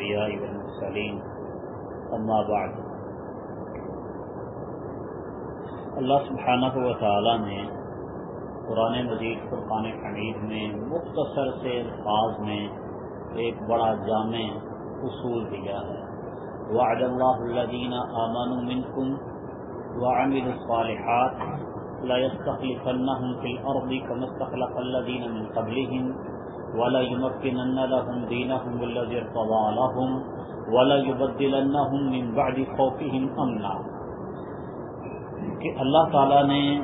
الأنبياء والمرسلين أما بعد. اللہ سبحانہ و تعالی نے قرآن مجید، فرقان حمید میں، مختصر سے الفاظ میں ایک بڑا جامع اصول دیا ہے. وعد اللہ الذین آمنوا منکم وعملوا الصالحات لا يستخلفنهم في الأرض كما استخلف الذين من قبلهم ولا يمكنن لهم دينهم الذي ارتضى لهم ولا يبدلنهم من بعد خوفهم أمنا. کہ اللہ تعالیٰ نے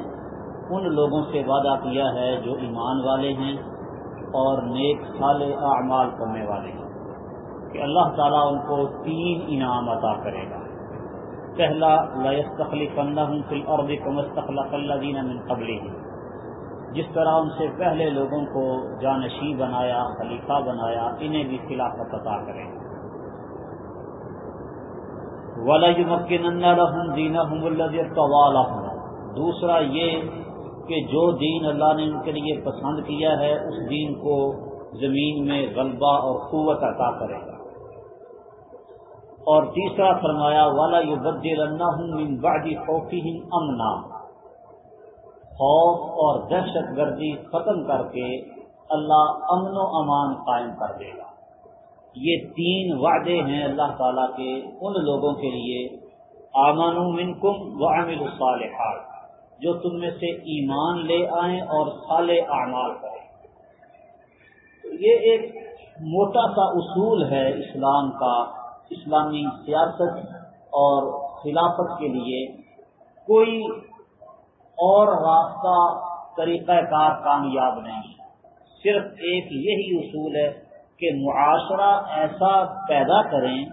ان لوگوں سے وعدہ کیا ہے جو ایمان والے ہیں اور نیک سال اعمال کرنے والے ہیں۔ کہ اللہ تعالیٰ ان کو تین انعام عطا کرے گا۔ پہلا لخلیف اللہ فی الارض کم استخلف الذین من قبلہ جس طرح ان سے پہلے لوگوں کو جانشی بنایا، خلیفہ بنایا، انہیں بھی خلافت عطا کرے گا لَهُمْ دِينَهُمُ الَّذِي لَهُمْ۔ دوسرا یہ کہ جو دین اللہ نے ان کے لیے پسند کیا ہے، اس دین کو زمین میں غلبہ اور قوت عطا کرے گا۔ اور تیسرا فرمایا والا یو بدل من بعد امنا خوف اور دہشت گردی ختم کر کے اللہ امن و امان قائم کر دے گا۔ یہ تین وعدے ہیں اللہ تعالیٰ کے۔ ان لوگوں کے لیے آمان منکم و عامل الصالحات جو تم میں سے ایمان لے آئیں اور صالح اعمال کریں۔ یہ ایک موٹا سا اصول ہے اسلام کا، اسلامی سیاست اور خلافت کے لیے۔ کوئی اور راستہ طریقہ کار کامیاب نہیں صرف ایک یہی اصول ہے کہ معاشرہ ایسا پیدا کریں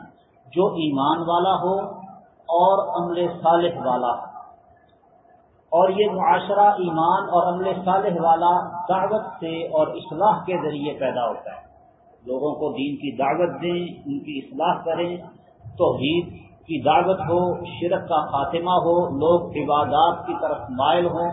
جو ایمان والا ہو اور عمل صالح والا ہو۔ اور یہ معاشرہ ایمان اور عمل صالح والا دعوت سے اور اصلاح کے ذریعے پیدا ہوتا ہے۔ لوگوں کو دین کی دعوت دیں، ان کی اصلاح کریں، توحید کی دعوت ہو، شرک کا خاتمہ ہو، لوگ عبادات کی طرف مائل ہوں،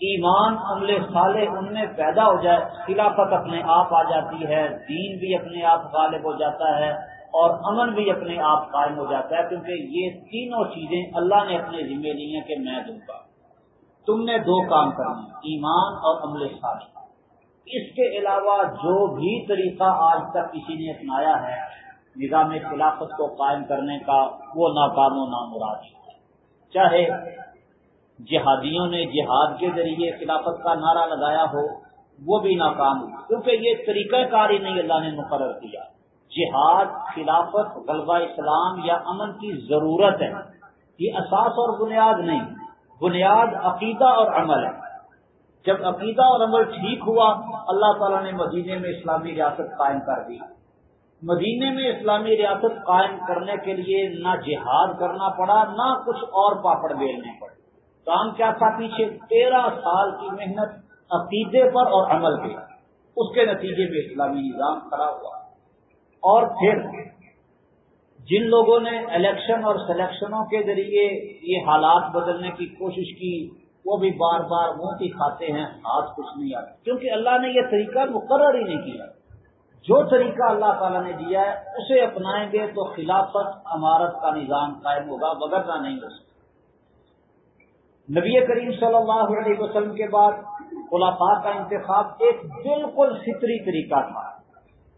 ایمان عمل صالح ان میں پیدا ہو جائے، خلافت اپنے آپ آ جاتی ہے، دین بھی اپنے آپ غالب ہو جاتا ہے اور امن بھی اپنے آپ قائم ہو جاتا ہے، کیونکہ یہ تینوں چیزیں اللہ نے اپنے ذمے لی ہیں کہ میں دوں گا۔ تم نے دو کام کرنے ایمان اور عمل صالح۔ اس کے علاوہ جو بھی طریقہ آج تک کسی نے اپنایا ہے نظام خلافت کو قائم کرنے کا وہ ناکام و نامراد چاہے جہادیوں نے جہاد کے ذریعے خلافت کا نعرہ لگایا ہو، وہ بھی ناکام ہو، کیونکہ یہ طریقہ کار ہی نہیں اللہ نے مقرر کیا۔ جہاد، خلافت، غلبہ اسلام یا امن کی ضرورت ہے۔ یہ اساس اور بنیاد نہیں، بنیاد عقیدہ اور عمل ہے۔ جب عقیدہ اور عمل ٹھیک ہوا، اللہ تعالیٰ نے مدینے میں اسلامی ریاست قائم کر دی۔ مدینے میں اسلامی ریاست قائم کرنے کے لیے نہ جہاد کرنا پڑا، نہ کچھ اور پاپڑ بیلنے پڑے۔ کام کیا تھا پیچھے؟ تیرہ سال کی محنت، عقیدے پر اور عمل پہ اس کے نتیجے میں اسلامی نظام کھڑا ہوا۔ اور پھر جن لوگوں نے الیکشن اور سلیکشنوں کے ذریعے یہ حالات بدلنے کی کوشش کی، وہ بھی بار بار منہ کی کھاتے ہیں، ہاتھ کچھ نہیں آتے کیونکہ اللہ نے یہ طریقہ مقرر ہی نہیں کیا۔ جو طریقہ اللہ تعالیٰ نے دیا ہے، اسے اپنائیں گے تو خلافت عمارت کا نظام قائم ہوگا بغرنا نہیں ہو سکتا۔ نبی کریم صلی اللہ علیہ وسلم کے بعد خلافا کا انتخاب ایک بالکل فطری طریقہ تھا۔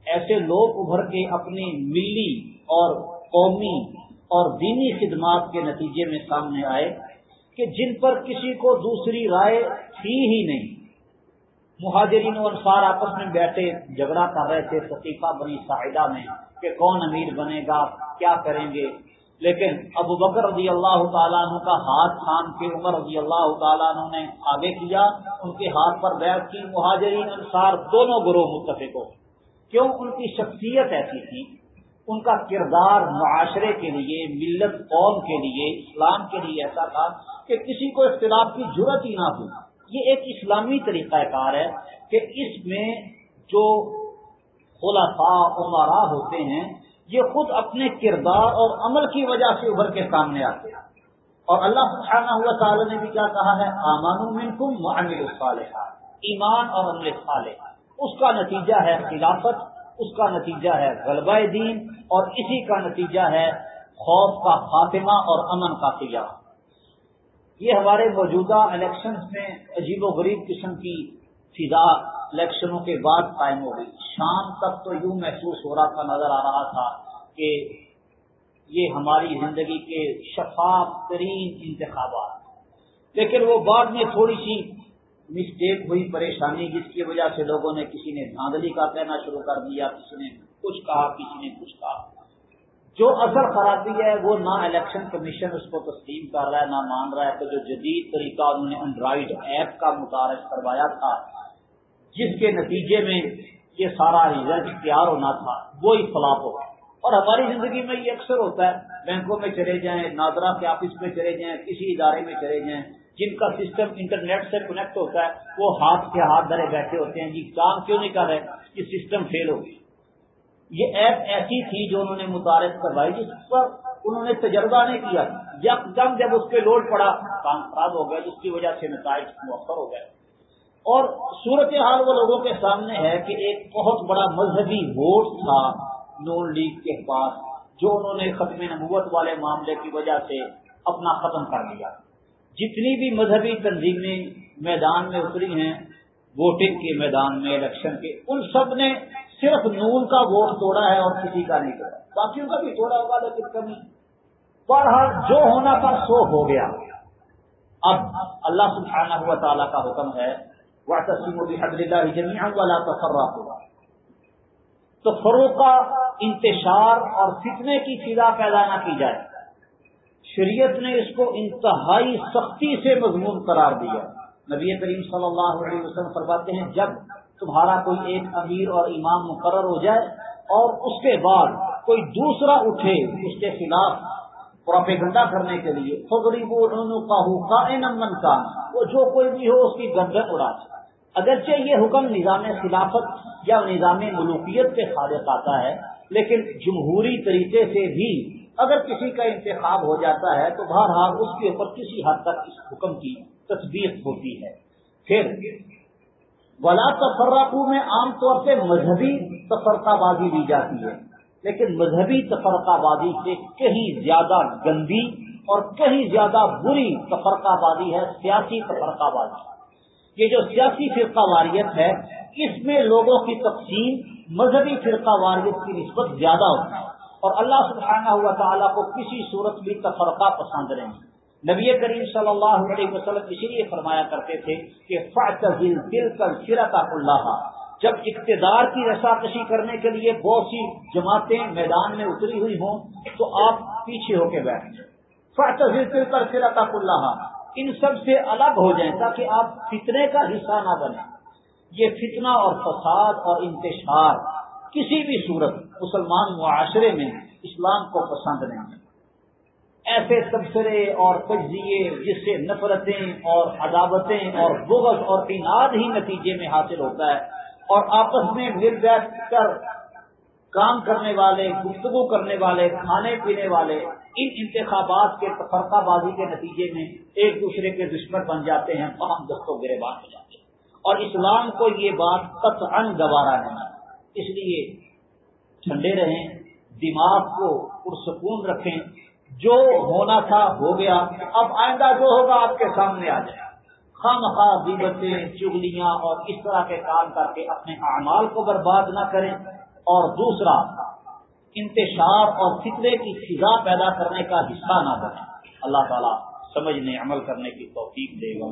ایسے لوگ ابھر کے اپنی ملی اور قومی اور دینی خدمات کے نتیجے میں سامنے آئے کہ جن پر کسی کو دوسری رائے تھی ہی نہیں۔ مہاجرین و انصار آپس میں بیٹھے، جھگڑا کر رہے تھے فتیفہ بنی ساحدہ میں کہ کون امیر بنے گا، کیا کریں گے؟ لیکن ابو بکر رضی اللہ تعالیٰ عنہ کا ہاتھ تھام کے عمر رضی اللہ تعالیٰ عنہ نے آگے کیا، ان کے ہاتھ پر بیٹھ کی، مہاجرین، انصار دونوں گروہ متفق ہو کیوں؟ ان کی شخصیت ایسی تھی، ان کا کردار معاشرے کے لیے، ملت قوم کے لیے، اسلام کے لیے ایسا تھا کہ کسی کو اختلاف کی ضرورت ہی نہ ہو۔ یہ ایک اسلامی طریقہ کار ہے کہ اس میں جو خلافا عمرا ہوتے ہیں، یہ خود اپنے کردار اور عمل کی وجہ سے ابھر کے سامنے آتے ہیں۔ اور اللہ سبحانہ ہوا تعالیٰ نے بھی کیا کہا ہے؟ آمان منکم عمل صالحہ ایمان اور عمل صالح۔ اس کا نتیجہ ہے خلافت، اس کا نتیجہ ہے غلبہ دین، اور اسی کا نتیجہ ہے خوف کا خاتمہ اور امن کا قیام۔ یہ ہمارے موجودہ الیکشن میں عجیب و غریب قسم کی فضا الیکشنوں کے بعد قائم ہو گئی۔ شام تک تو یوں محسوس ہو رہا تھا، نظر آ رہا تھا کہ یہ ہماری زندگی کے شفاف ترین انتخابات۔ لیکن وہ بعد میں تھوڑی سی مسٹیک ہوئی، پریشانی جس کی وجہ سے لوگوں نے کسی نے دھاندلی کا کہنا شروع کر دیا، کسی نے کچھ کہا، کسی نے کچھ کہا۔ جو اثر خرابی ہے وہ نہ الیکشن کمیشن اس کو تسلیم کر رہا ہے نہ مان رہا ہے تو جو جدید طریقہ انہوں نے اینڈرائڈ ایپ کا متعارف کروایا تھا، جس کے نتیجے میں یہ سارا ریزلٹ تیار ہونا تھا وہی فلاپ ہو اور ہماری زندگی میں یہ اکثر ہوتا ہے، بینکوں میں چلے جائیں نادرا کے آفس میں چلے جائیں، کسی ادارے میں چلے جائیں، جن کا سسٹم انٹرنیٹ سے کنیکٹ ہوتا ہے، وہ ہاتھ کے ہاتھ دھرے بیٹھے ہوتے ہیں جی کام کیوں نہیں کر رہے؟ یہ سسٹم فیل ہو گیا یہ ایپ ایسی تھی جو انہوں نے متعارف کروائی جس پر انہوں نے تجربہ نہیں کیا۔ دم جب اس پہ لوڈ پڑا کام خراب ہو گیا، جس کی وجہ سے نتائج مؤثر ہو گئے۔ اور صورت حال وہ لوگوں کے سامنے ہے کہ ایک بہت بڑا مذہبی ووٹ تھا نون لیگ کے پاس، جو انہوں نے ختم نبوت والے معاملے کی وجہ سے اپنا ختم کر دیا۔ جتنی بھی مذہبی تنظیمیں میدان میں اتری ہیں، ووٹنگ کے میدان میں، الیکشن کے، ان سب نے صرف نون کا ووٹ توڑا ہے اور کسی کا نہیں توڑا۔ باقیوں کا بھی توڑا ہوگا، لیکن کمی۔ بہرحال جو ہونا تھا سو ہو گیا۔ اب اللہ سبحانہ ہوا تعالیٰ کا حکم ہے وہ تسیم حد اللہ والا تفرہ ہوگا تو فروغ کا انتشار اور فتنے کی فضا پیدا نہ کی جائے۔ شریعت نے اس کو انتہائی سختی سے مضمون قرار دیا۔ نبی کریم صلی اللہ علیہ وسلم فرماتے ہیں، جب تمہارا کوئی ایک امیر اور امام مقرر ہو جائے اور اس کے بعد کوئی دوسرا اٹھے اس کے خلاف پروپیگنڈا کرنے کے لیے فغریب کا نمن کا وہ جو کوئی بھی ہو اس کی گردن اڑا اگرچہ یہ حکم نظام خلافت یا نظام ملوکیت کے خالق آتا ہے، لیکن جمہوری طریقے سے بھی اگر کسی کا انتخاب ہو جاتا ہے تو بہرحال اس کے اوپر کسی حد تک اس حکم کی تصدیق ہوتی ہے۔ پھر ولا تفرقو میں عام طور سے مذہبی تفرقہ بازی دی جاتی ہے۔ لیکن مذہبی تفرقہ بازی سے کہیں زیادہ گندی اور کہیں زیادہ بری تفرقہ بازی ہے، سیاسی تفرقہ بازی۔ یہ جو سیاسی فرقہ واریت ہے، اس میں لوگوں کی تقسیم مذہبی فرقہ واریت کی نسبت زیادہ ہوتی ہے۔ اور اللہ سبحانہ ہوا تعالیٰ کو کسی صورت بھی تفرقہ پسند نہیں۔ نبی کریم صلی اللہ علیہ وسلم اسی لیے فرمایا کرتے تھے کہ دل کر فرقہ اللہ جب اقتدار کی رسا کشی کرنے کے لیے بہت سی جماعتیں میدان میں اتری ہوئی ہوں، تو آپ پیچھے ہو کے بیٹھ فاطل دل کر فرقہ اللہ ان سب سے الگ ہو جائیں تاکہ آپ فتنے کا حصہ نہ بنیں۔ یہ فتنہ اور فساد اور انتشار کسی بھی صورت مسلمان معاشرے میں اسلام کو پسند نہیں ہے۔ ایسے تبصرے اور تجزیے جس سے نفرتیں اور عداوتیں اور بغض اور انعد ہی نتیجے میں حاصل ہوتا ہے اور آپس میں مل بیٹھ کر کام کرنے والے، گفتگو کرنے والے، کھانے پینے والے ان انتخابات کے تفرقہ بازی کے نتیجے میں ایک دوسرے کے دشمن بن جاتے ہیں اہم دستوں گرے بات ہو جاتے ہیں۔ اور اسلام کو یہ بات قطعا گوارا نہیں اس لیے ٹھنڈے رہیں، دماغ کو پرسکون رکھیں۔ جو ہونا تھا ہو گیا، اب آئندہ جو ہوگا آپ کے سامنے آ جائے۔ خام خواہ بیبتیں چگلیاں اور اس طرح کے کام کر کے اپنے اعمال کو برباد نہ کریں۔ اور دوسرا، انتشار اور فطرے کی فضا پیدا کرنے کا حصہ نہ بنے اللہ تعالیٰ سمجھنے عمل کرنے کی توفیق دے۔ گا